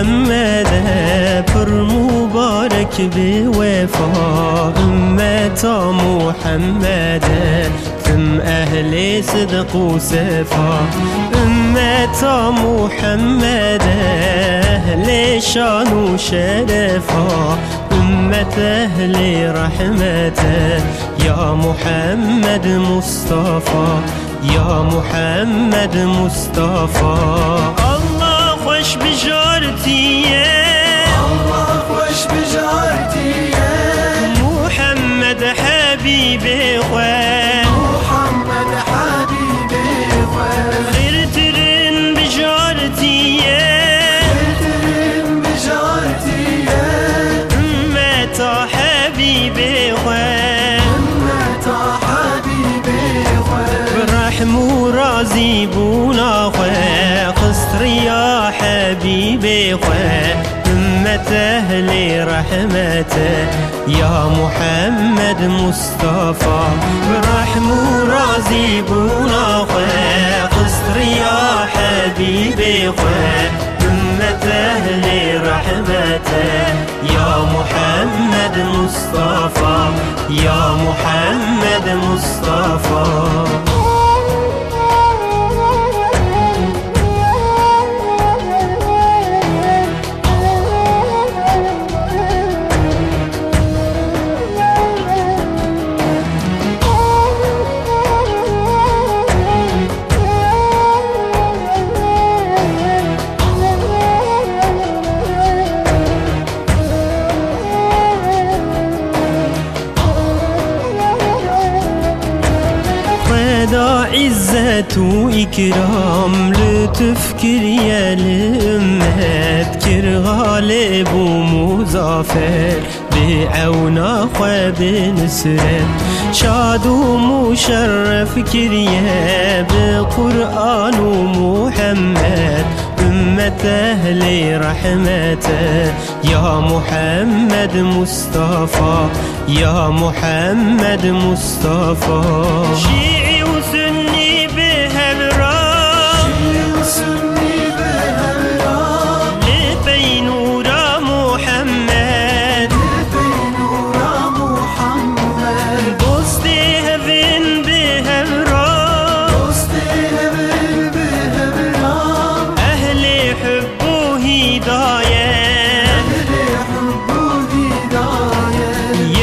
أمة محمد پر مبارك بوفا أمة محمد ثم أهل صدق وسفا أمة محمد أهل شان وشرفا أمة أهل رحمته يا محمد مصطفى يا محمد مصطفى خوش بجارتي. الله خوش بجارتي. محمد حبيبي خوان محمد حبيبي خوان خير ترن بجارتي. ترم بجارتي. أمة حبيبي خوان متى حبيبي خوان برحم ورازي بونا خوان قصر يا حبيبي أمة أهل رحمته يا محمد مصطفى برحم ورازي بونا قصر يا حبيبي أمة أهل رحمته يا محمد مصطفى يا محمد مصطفى. خدا عزة وإكرام لتفكر يا الأمات كر غالب ومظافر بعونا خواب نسرت شاد ومشرف كريا بقرآن ومحمد. أمة أهل رحمته يا محمد مصطفى يا محمد مصطفى. دایه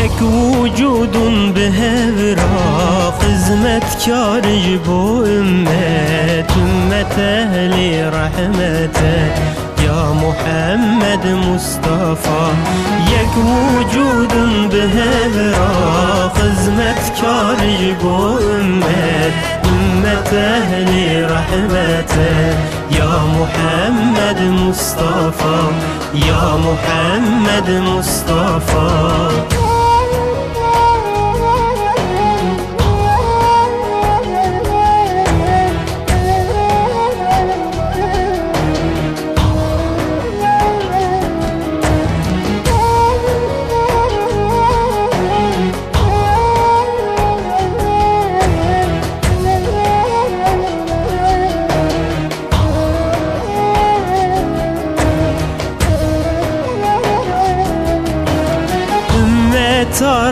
یک وجودون به هورا خزمت کارج بو امت امت اهل رحمت. یا محمد مصطفی یک وجودم به هورا خزمت کارج بو امت. أهل رحمته. يا محمد مصطفى يا محمد مصطفى.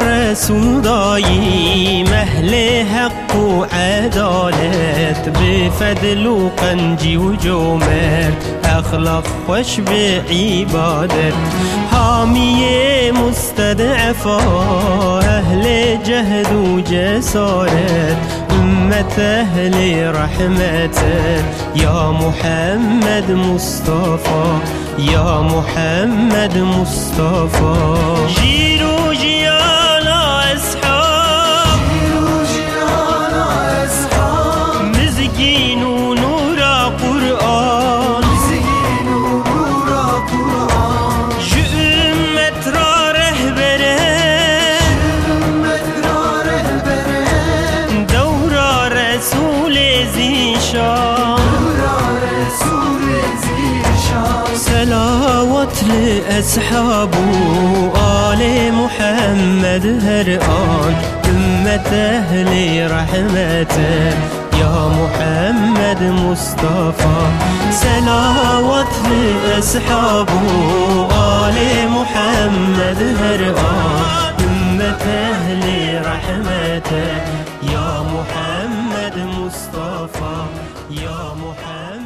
أمة رسول دايم أهل حق وعدالة بفضل وقنجي وجومر أخلاق خوش بعبادة حامية مستضعفة أهل جهد وجسارة أمة أهل رحمته يا محمد مصطفى يا محمد مصطفى جيروا جيانا سلاوات لأصحابه آل محمد هر آن أمة أهل رحمته يا محمد مصطفى سلاوات لأصحابه آل محمد هر آن أمة أهل رحمته يا محمد مصطفى يا محمد